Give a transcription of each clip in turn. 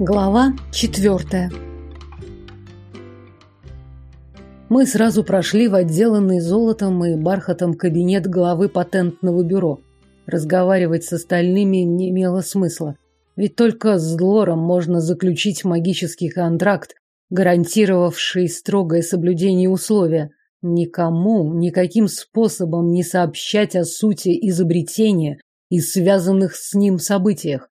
Глава четвертая. Мы сразу прошли в отделанный золотом и бархатом кабинет главы патентного бюро. Разговаривать с остальными не имело смысла. Ведь только с Лором можно заключить магический контракт, гарантировавший строгое соблюдение условия. Никому, никаким способом не сообщать о сути изобретения и связанных с ним событиях.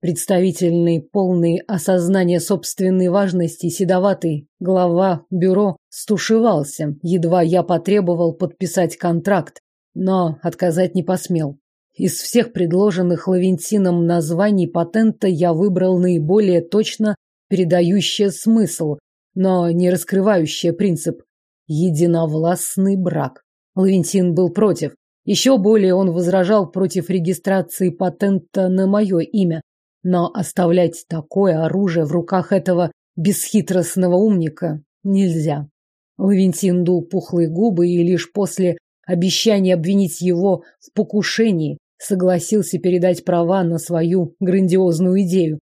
Представительный, полный осознания собственной важности, седоватый глава бюро стушевался, едва я потребовал подписать контракт, но отказать не посмел. Из всех предложенных Лавентином названий патента я выбрал наиболее точно передающее смысл, но не раскрывающее принцип. Единовластный брак. Лавентин был против. Еще более он возражал против регистрации патента на мое имя, но оставлять такое оружие в руках этого бесхитростного умника нельзя. Лавентин дул пухлые губы и лишь после обещания обвинить его в покушении согласился передать права на свою грандиозную идею.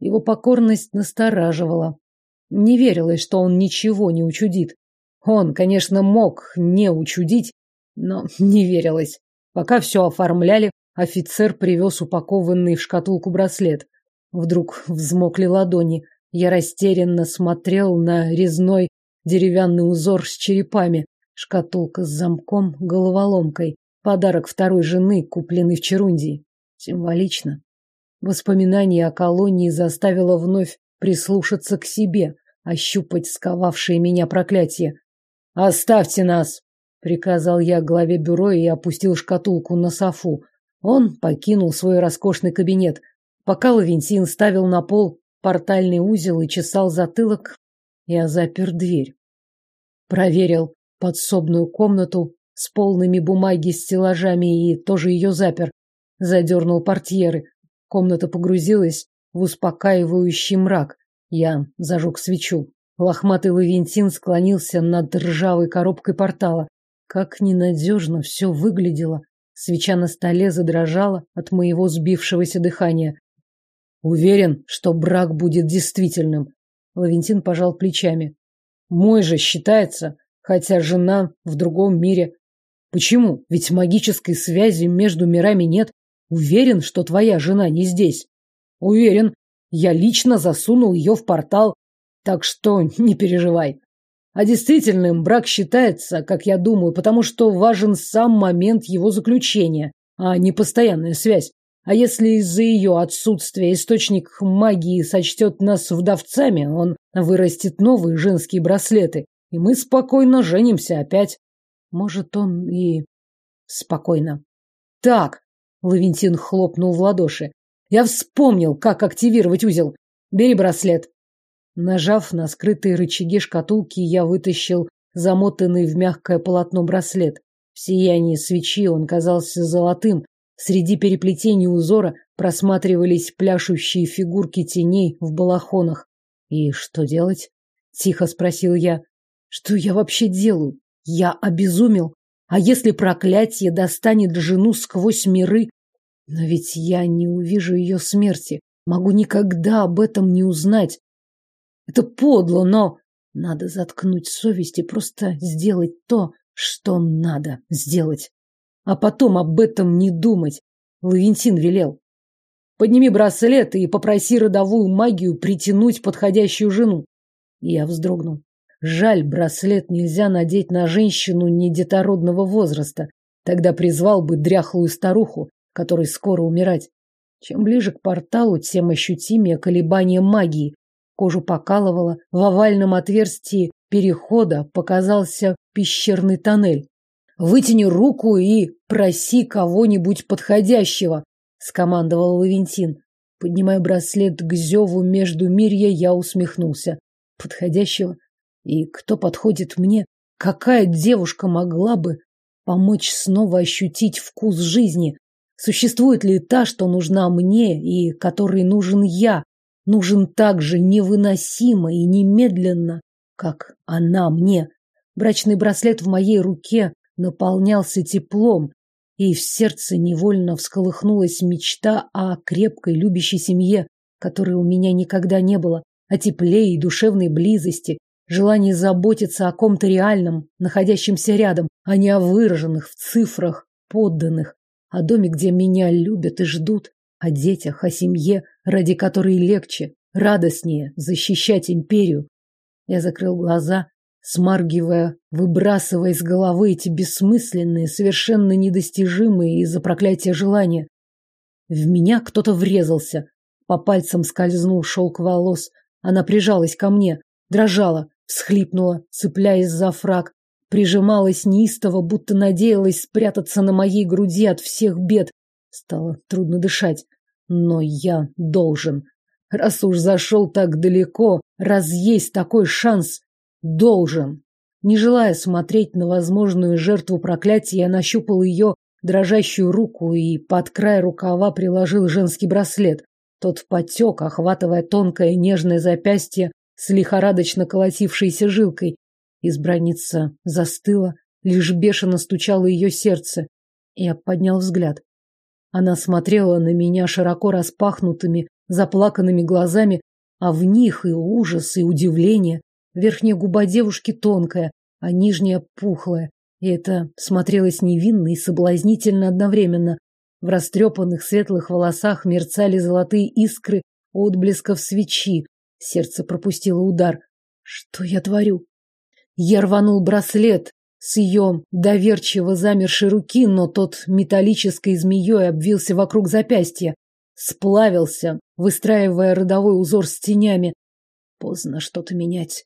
Его покорность настораживала. Не верилось, что он ничего не учудит. Он, конечно, мог не учудить, но не верилось. Пока все оформляли, Офицер привез упакованный в шкатулку браслет. Вдруг взмокли ладони. Я растерянно смотрел на резной деревянный узор с черепами. Шкатулка с замком, головоломкой. Подарок второй жены, купленный в Черундии. Символично. Воспоминание о колонии заставило вновь прислушаться к себе, ощупать сковавшее меня проклятие. «Оставьте нас!» — приказал я главе бюро и опустил шкатулку на софу. Он покинул свой роскошный кабинет. Пока Лавентин ставил на пол портальный узел и чесал затылок, я запер дверь. Проверил подсобную комнату с полными бумаги стеллажами и тоже ее запер. Задернул портьеры. Комната погрузилась в успокаивающий мрак. Я зажег свечу. Лохматый Лавентин склонился над ржавой коробкой портала. Как ненадежно все выглядело. Свеча на столе задрожала от моего сбившегося дыхания. Уверен, что брак будет действительным. Лавентин пожал плечами. Мой же считается, хотя жена в другом мире. Почему? Ведь магической связи между мирами нет. Уверен, что твоя жена не здесь. Уверен. Я лично засунул ее в портал, так что не переживай. А действительным брак считается, как я думаю, потому что важен сам момент его заключения, а не постоянная связь. А если из-за ее отсутствия источник магии сочтет нас вдовцами, он вырастет новые женские браслеты, и мы спокойно женимся опять. Может, он и спокойно. Так, Лавентин хлопнул в ладоши. Я вспомнил, как активировать узел. Бери браслет. Нажав на скрытые рычаги шкатулки, я вытащил замотанный в мягкое полотно браслет. В сиянии свечи он казался золотым. Среди переплетений узора просматривались пляшущие фигурки теней в балахонах. «И что делать?» — тихо спросил я. «Что я вообще делаю? Я обезумел. А если проклятие достанет жену сквозь миры? Но ведь я не увижу ее смерти. Могу никогда об этом не узнать. Это подло, но надо заткнуть совесть и просто сделать то, что надо сделать. А потом об этом не думать. Лавентин велел. Подними браслет и попроси родовую магию притянуть подходящую жену. Я вздрогнул. Жаль, браслет нельзя надеть на женщину не детородного возраста. Тогда призвал бы дряхлую старуху, которой скоро умирать. Чем ближе к порталу, тем ощутимее колебания магии, Кожу покалывало, в овальном отверстии перехода показался пещерный тоннель. «Вытяни руку и проси кого-нибудь подходящего», — скомандовал Лавентин. Поднимая браслет к зеву между мирья, я усмехнулся. «Подходящего? И кто подходит мне? Какая девушка могла бы помочь снова ощутить вкус жизни? Существует ли та, что нужна мне и которой нужен я? Нужен так же невыносимо и немедленно, как она мне. Брачный браслет в моей руке наполнялся теплом, и в сердце невольно всколыхнулась мечта о крепкой любящей семье. которой у меня никогда не было, о тепле и душевной близости, желании заботиться о ком-то реальном, находящемся рядом, а не о выраженных в цифрах подданных, о доме, где меня любят и ждут, о детях, о семье, ради которой легче, радостнее защищать империю. Я закрыл глаза, смаргивая, выбрасывая из головы эти бессмысленные, совершенно недостижимые из-за проклятия желания. В меня кто-то врезался. По пальцам скользнул шелк волос. Она прижалась ко мне, дрожала, всхлипнула, цепляясь за фраг, прижималась неистово, будто надеялась спрятаться на моей груди от всех бед. Стало трудно дышать, но я должен. Раз уж зашел так далеко, раз есть такой шанс, должен. Не желая смотреть на возможную жертву проклятия, я нащупал ее дрожащую руку и под край рукава приложил женский браслет. Тот потек, охватывая тонкое нежное запястье с лихорадочно колотившейся жилкой. Избранница застыла, лишь бешено стучало ее сердце. Я поднял взгляд. Она смотрела на меня широко распахнутыми, заплаканными глазами, а в них и ужас, и удивление. Верхняя губа девушки тонкая, а нижняя пухлая. И это смотрелось невинно и соблазнительно одновременно. В растрепанных светлых волосах мерцали золотые искры отблесков свечи. Сердце пропустило удар. Что я творю? Я рванул браслет с ее доверчиво замершей руки, но тот металлической змеей обвился вокруг запястья. Сплавился, выстраивая родовой узор с тенями. Поздно что-то менять.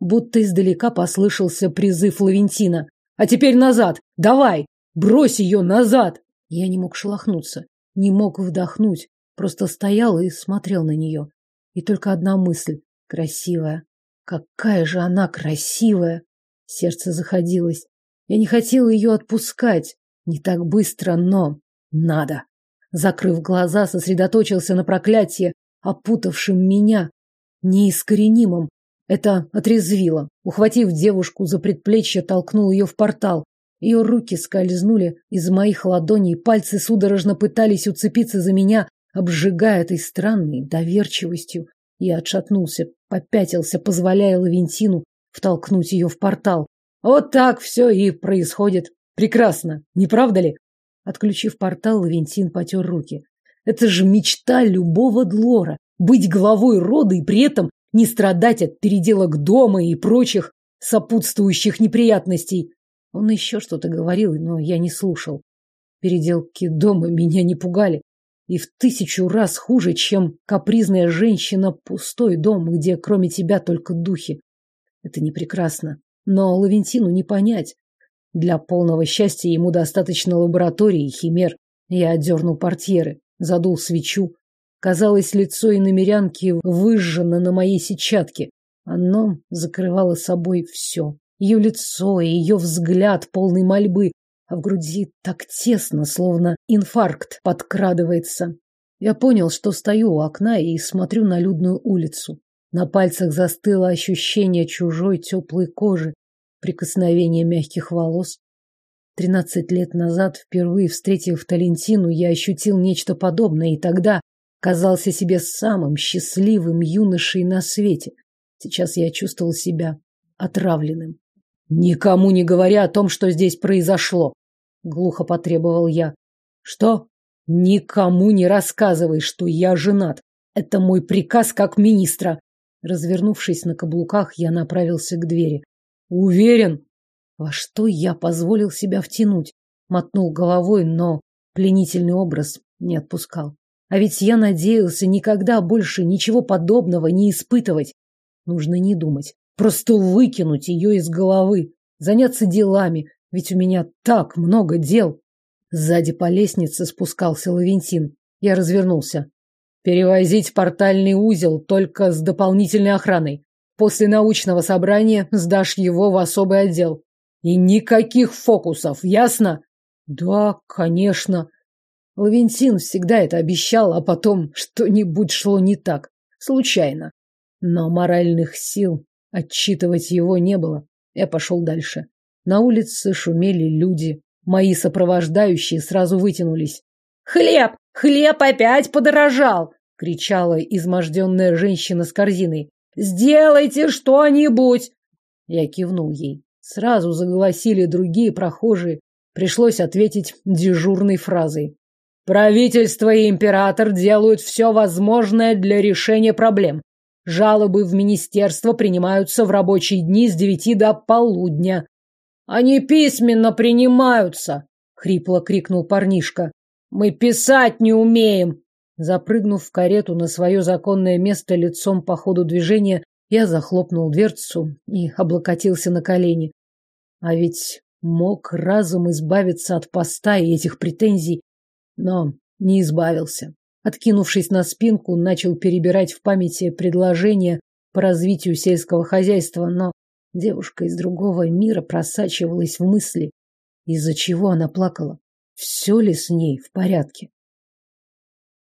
Будто издалека послышался призыв Лавентина. А теперь назад! Давай! Брось ее назад! Я не мог шелохнуться, не мог вдохнуть, просто стоял и смотрел на нее. И только одна мысль — красивая. Какая же она красивая! Сердце заходилось. Я не хотел ее отпускать. Не так быстро, но надо. Закрыв глаза, сосредоточился на проклятии, опутавшем меня, неискоренимом, это отрезвило. Ухватив девушку за предплечье, толкнул ее в портал. Ее руки скользнули из моих ладоней, пальцы судорожно пытались уцепиться за меня, обжигая этой странной доверчивостью. Я отшатнулся, попятился, позволяя Лавентину втолкнуть ее в портал. Вот так все и происходит. Прекрасно, не правда ли? Отключив портал, Лавентин потер руки. Это же мечта любого Длора — быть главой рода и при этом не страдать от переделок дома и прочих сопутствующих неприятностей. Он еще что-то говорил, но я не слушал. Переделки дома меня не пугали. И в тысячу раз хуже, чем капризная женщина пустой дом, где кроме тебя только духи. Это не прекрасно. Но Лавентину не понять. Для полного счастья ему достаточно лаборатории и химер. Я отдернул портьеры, задул свечу, Казалось, лицо иномерянки выжжено на моей сетчатке. Оно закрывало собой все. Ее лицо и ее взгляд полный мольбы, а в груди так тесно, словно инфаркт подкрадывается. Я понял, что стою у окна и смотрю на людную улицу. На пальцах застыло ощущение чужой теплой кожи, прикосновение мягких волос. Тринадцать лет назад, впервые встретив Талентину, я ощутил нечто подобное, и тогда казался себе самым счастливым юношей на свете. Сейчас я чувствовал себя отравленным. Никому не говоря о том, что здесь произошло, глухо потребовал я. Что? Никому не рассказывай, что я женат. Это мой приказ как министра. Развернувшись на каблуках, я направился к двери. Уверен, во что я позволил себя втянуть. Мотнул головой, но пленительный образ не отпускал. А ведь я надеялся никогда больше ничего подобного не испытывать. Нужно не думать, просто выкинуть ее из головы, заняться делами, ведь у меня так много дел. Сзади по лестнице спускался Лавентин. Я развернулся. Перевозить портальный узел только с дополнительной охраной. После научного собрания сдашь его в особый отдел. И никаких фокусов, ясно? Да, конечно. Лавентин всегда это обещал, а потом что-нибудь шло не так. Случайно. Но моральных сил отчитывать его не было. Я пошел дальше. На улице шумели люди. Мои сопровождающие сразу вытянулись. «Хлеб! Хлеб опять подорожал!» — кричала изможденная женщина с корзиной. Сделайте что-нибудь! Я кивнул ей. Сразу заголосили другие прохожие. Пришлось ответить дежурной фразой. Правительство и император делают все возможное для решения проблем. Жалобы в министерство принимаются в рабочие дни с девяти до полудня. Они письменно принимаются, хрипло крикнул парнишка. Мы писать не умеем. Запрыгнув в карету на свое законное место лицом по ходу движения, я захлопнул дверцу и облокотился на колени. А ведь мог разум избавиться от поста и этих претензий, но не избавился. Откинувшись на спинку, начал перебирать в памяти предложения по развитию сельского хозяйства, но девушка из другого мира просачивалась в мысли, из-за чего она плакала. Все ли с ней в порядке?